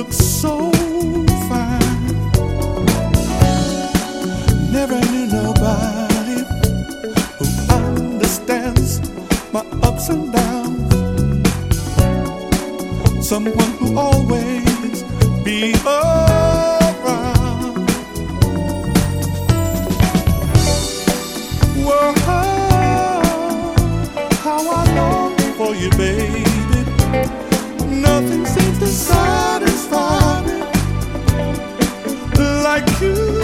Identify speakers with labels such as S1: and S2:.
S1: Looks so fine. Never knew nobody who understands my ups and downs. Someone who always like you.